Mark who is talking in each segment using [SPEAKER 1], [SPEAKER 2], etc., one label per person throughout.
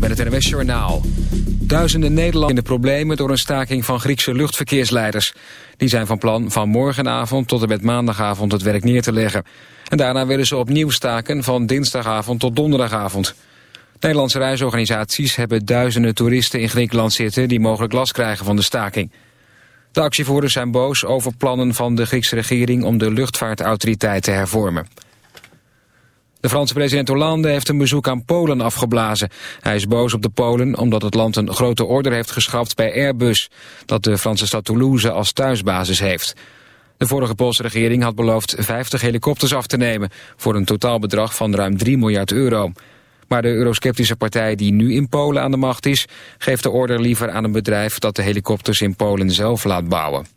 [SPEAKER 1] Met het NWS Journaal. Duizenden Nederlanders in de problemen door een staking van Griekse luchtverkeersleiders. Die zijn van plan van morgenavond tot en met maandagavond het werk neer te leggen. En daarna willen ze opnieuw staken van dinsdagavond tot donderdagavond. Nederlandse reisorganisaties hebben duizenden toeristen in Griekenland zitten... die mogelijk last krijgen van de staking. De actievoerders zijn boos over plannen van de Griekse regering... om de luchtvaartautoriteit te hervormen. De Franse president Hollande heeft een bezoek aan Polen afgeblazen. Hij is boos op de Polen omdat het land een grote order heeft geschrapt bij Airbus... dat de Franse stad Toulouse als thuisbasis heeft. De vorige Poolse regering had beloofd 50 helikopters af te nemen... voor een totaalbedrag van ruim 3 miljard euro. Maar de eurosceptische partij die nu in Polen aan de macht is... geeft de order liever aan een bedrijf dat de helikopters in Polen zelf laat bouwen.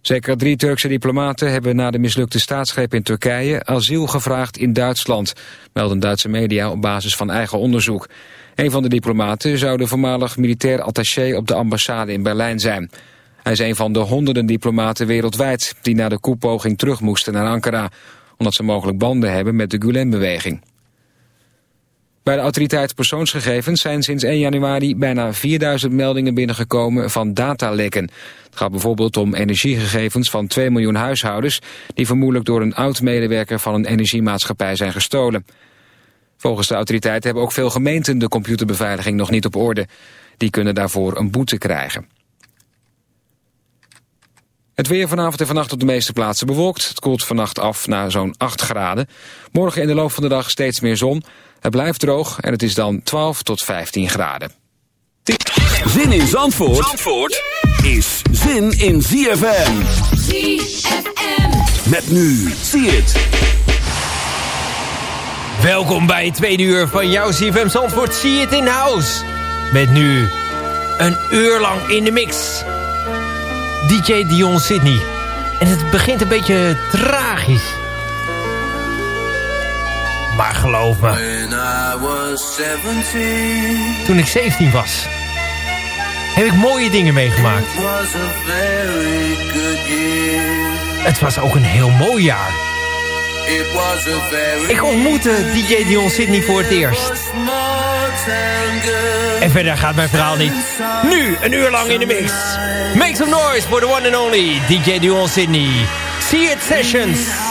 [SPEAKER 1] Zeker drie Turkse diplomaten hebben na de mislukte staatsgreep in Turkije asiel gevraagd in Duitsland, melden Duitse media op basis van eigen onderzoek. Een van de diplomaten zou de voormalig militair attaché op de ambassade in Berlijn zijn. Hij is een van de honderden diplomaten wereldwijd die na de koepoging terug moesten naar Ankara, omdat ze mogelijk banden hebben met de Gulen-beweging. Bij de autoriteit persoonsgegevens zijn sinds 1 januari bijna 4000 meldingen binnengekomen van datalekken. Het gaat bijvoorbeeld om energiegegevens van 2 miljoen huishoudens... die vermoedelijk door een oud-medewerker van een energiemaatschappij zijn gestolen. Volgens de autoriteit hebben ook veel gemeenten de computerbeveiliging nog niet op orde. Die kunnen daarvoor een boete krijgen. Het weer vanavond en vannacht op de meeste plaatsen bewolkt. Het koelt vannacht af naar zo'n 8 graden. Morgen in de loop van de dag steeds meer zon... Het blijft droog en het is dan 12 tot 15 graden.
[SPEAKER 2] Zin in Zandvoort, Zandvoort is zin in ZFM.
[SPEAKER 3] ZFM.
[SPEAKER 2] Met nu, zie het.
[SPEAKER 4] Welkom bij het tweede uur van jouw ZFM Zandvoort. See it in house. Met nu een uur lang in de mix. DJ Dion Sydney. En het begint een beetje tragisch. Maar geloof me. Toen ik 17 was. Heb ik mooie dingen meegemaakt. Het was ook een heel mooi jaar. Ik ontmoette DJ Dion Sydney voor het eerst. En verder gaat mijn verhaal niet. Nu, een uur lang in de mix. Make some noise for the one and only DJ Dion Sydney. See it sessions.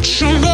[SPEAKER 5] Put your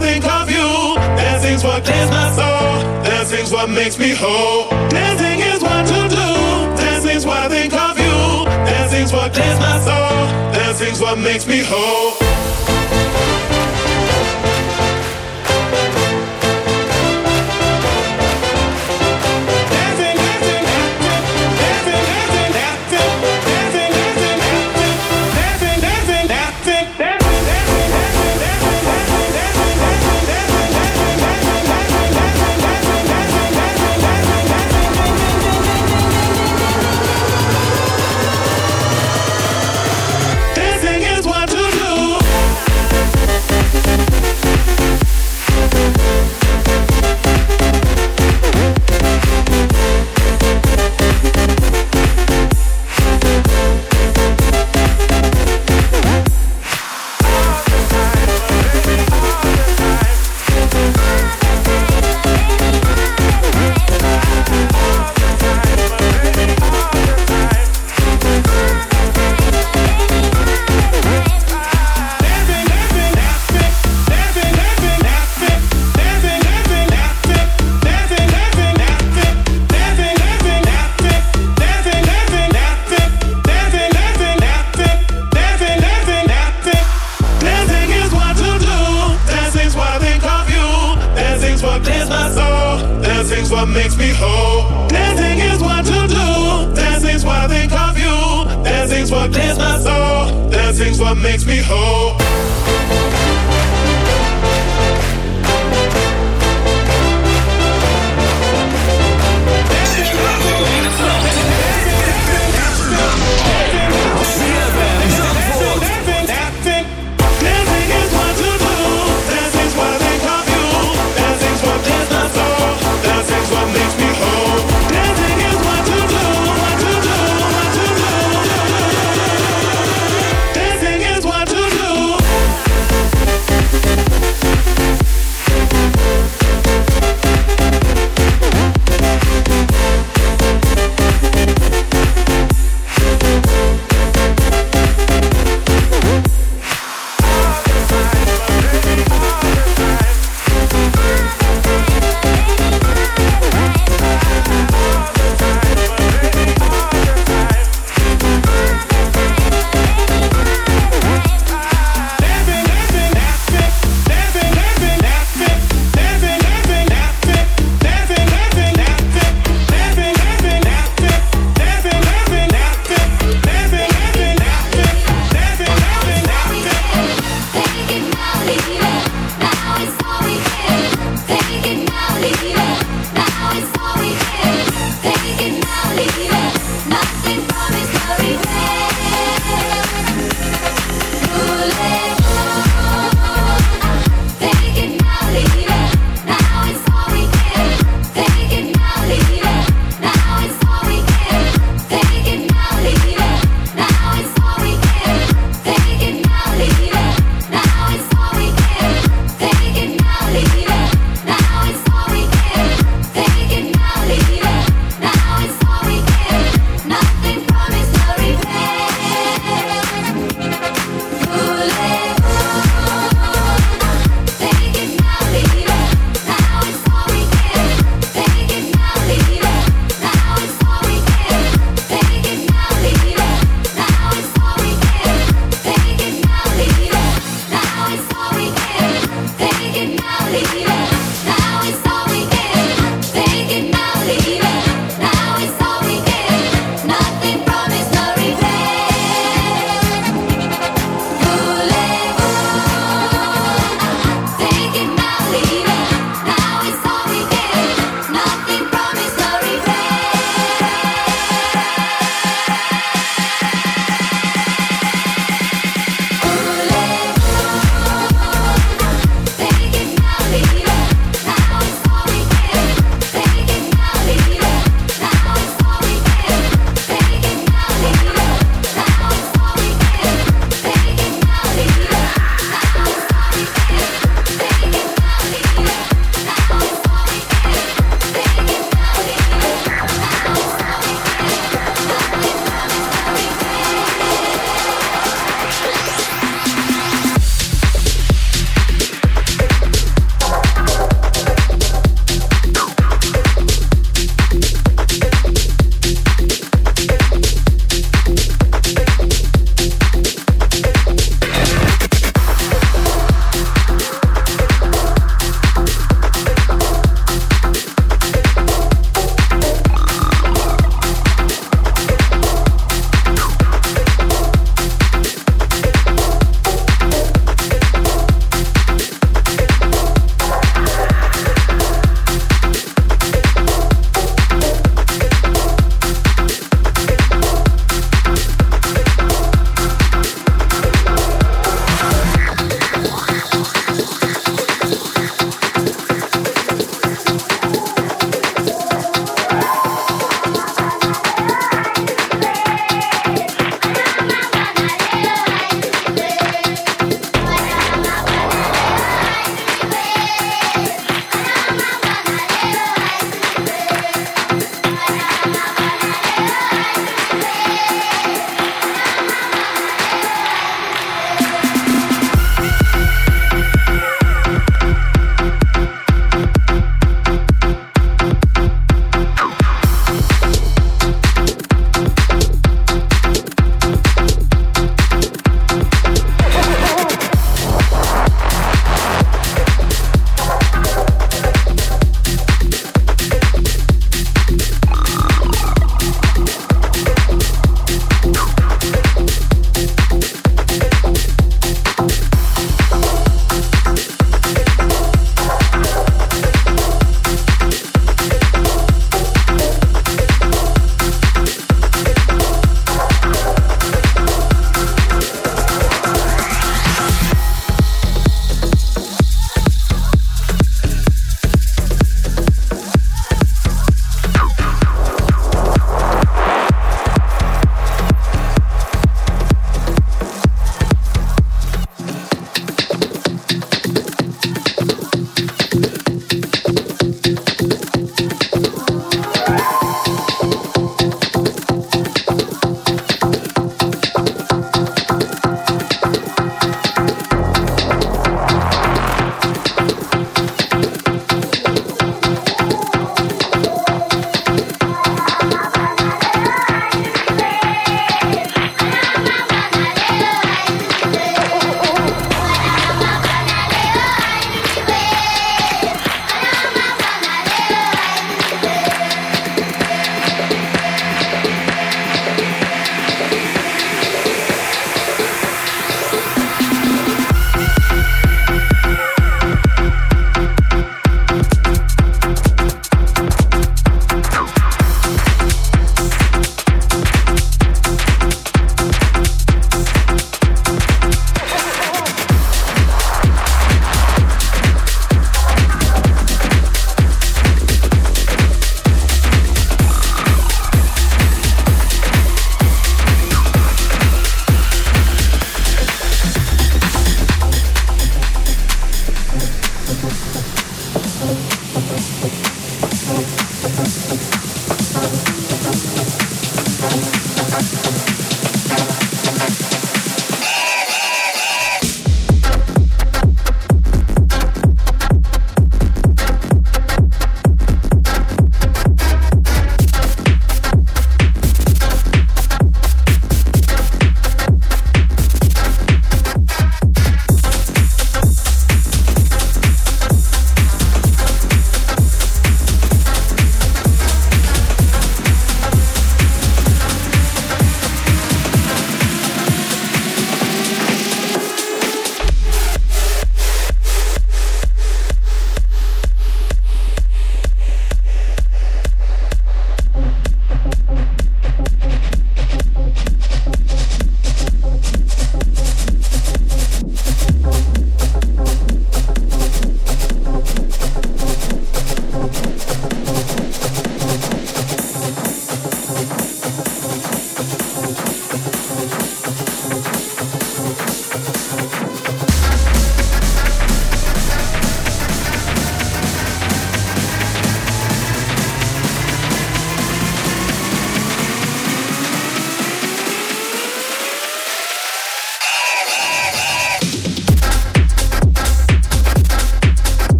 [SPEAKER 6] Think of you. Dancing's what clears my soul. Dancing's what makes me whole. Dancing is what to do. Dancing's what I think of you. Dancing's what clears my soul. Dancing's what makes me whole.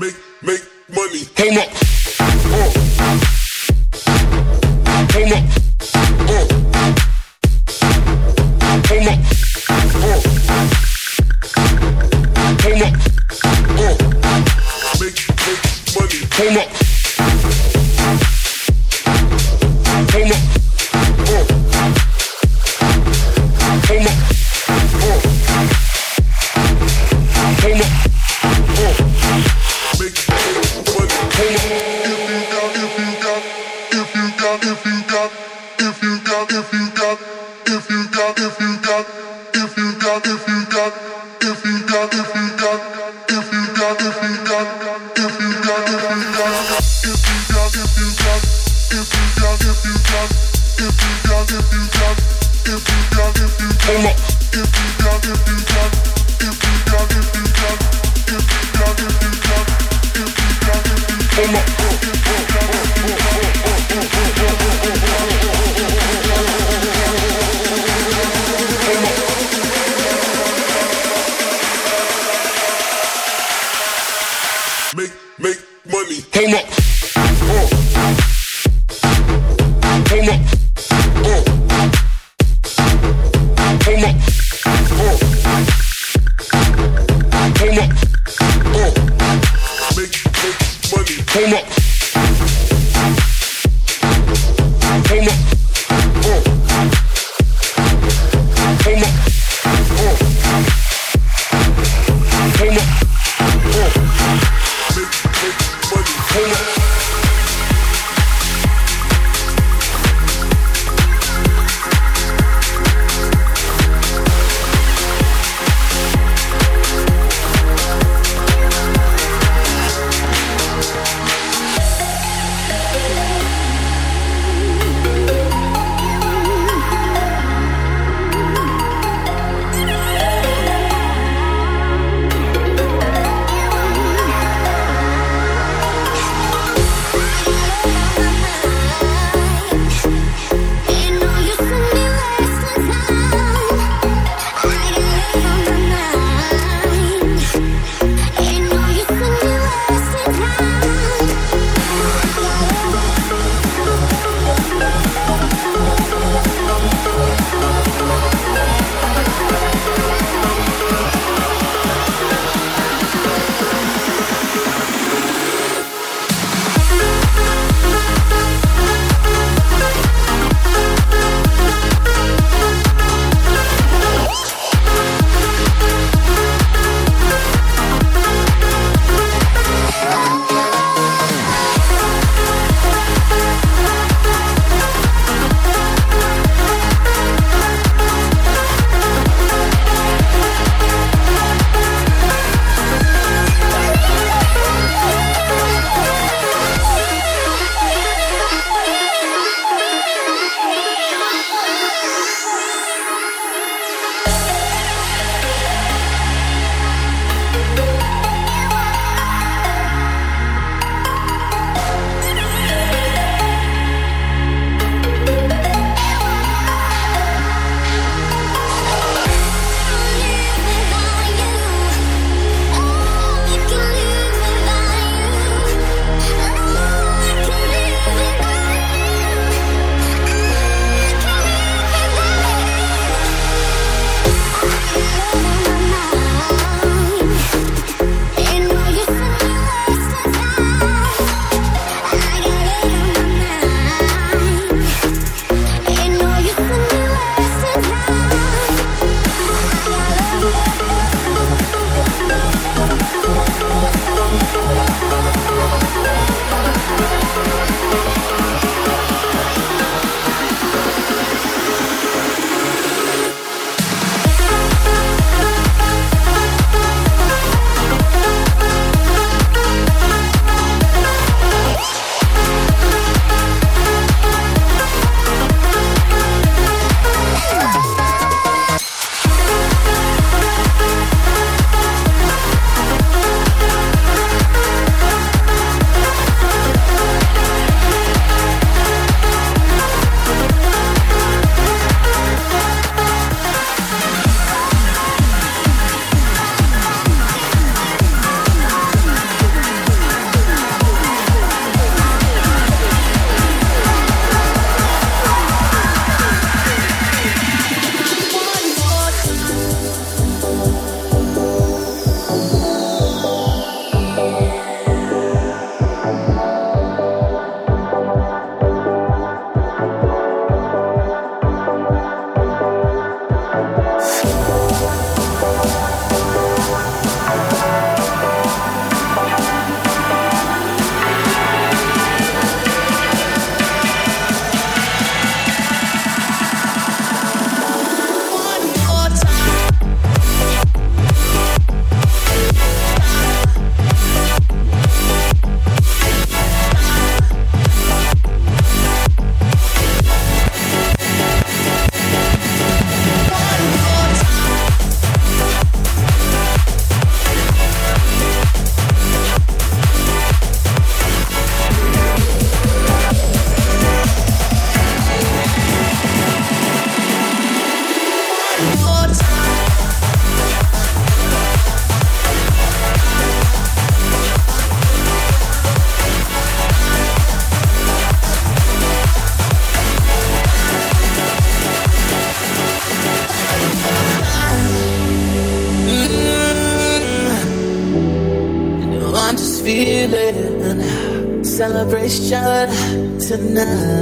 [SPEAKER 7] Make, make money. Hold up. Hold up.
[SPEAKER 8] shut tonight.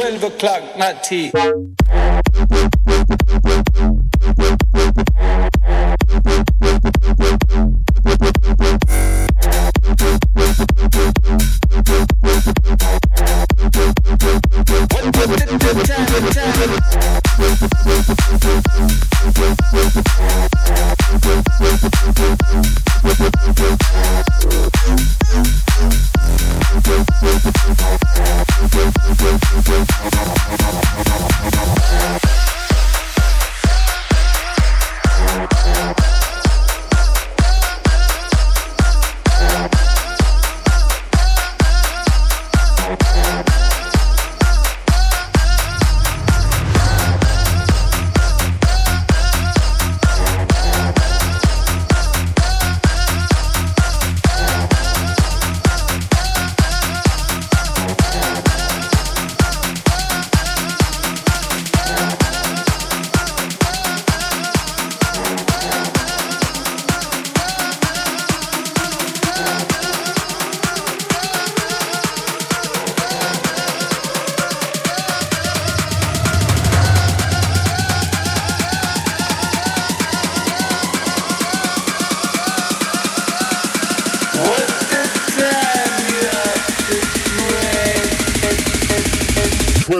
[SPEAKER 8] 12 o'clock, not tea.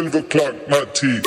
[SPEAKER 7] 12 o'clock,
[SPEAKER 4] my teeth.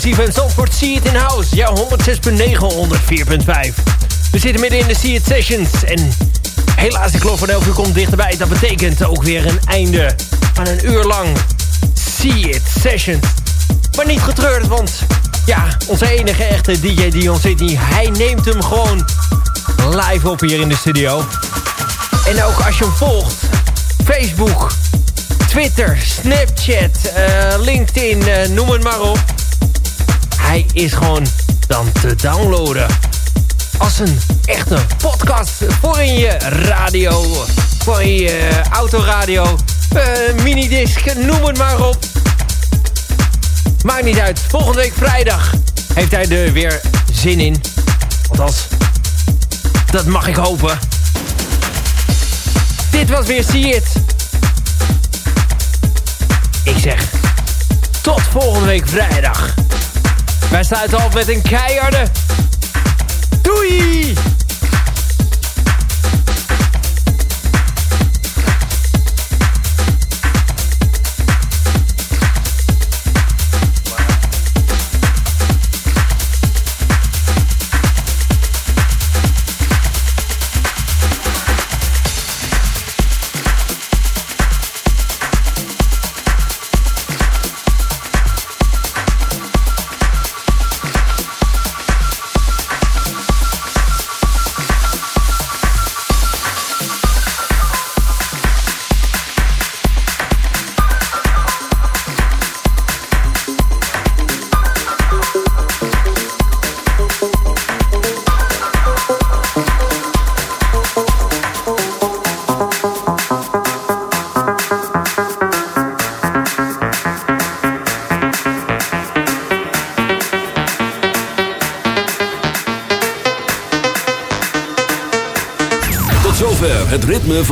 [SPEAKER 4] Jouw CFM Zandvoort. See it in house. Jouw 106.9, 104.5. We zitten midden in de See it sessions. En helaas, de klok van 11 uur komt dichterbij. Dat betekent ook weer een einde aan een uur lang See it sessions. Maar niet getreurd, want ja, onze enige echte DJ Dion Sydney... hij neemt hem gewoon live op hier in de studio. En ook als je hem volgt, Facebook, Twitter, Snapchat, eh, LinkedIn, eh, noem het maar op. Hij is gewoon dan te downloaden. Als een echte podcast voor in je radio, voor in je autoradio, eh, minidisc, noem het maar op. Maakt niet uit. Volgende week vrijdag heeft hij er weer zin in. Althans, dat mag ik hopen. Dit was weer See It. Ik zeg, tot volgende week vrijdag. Wij sluiten af met een keiharde... Doei!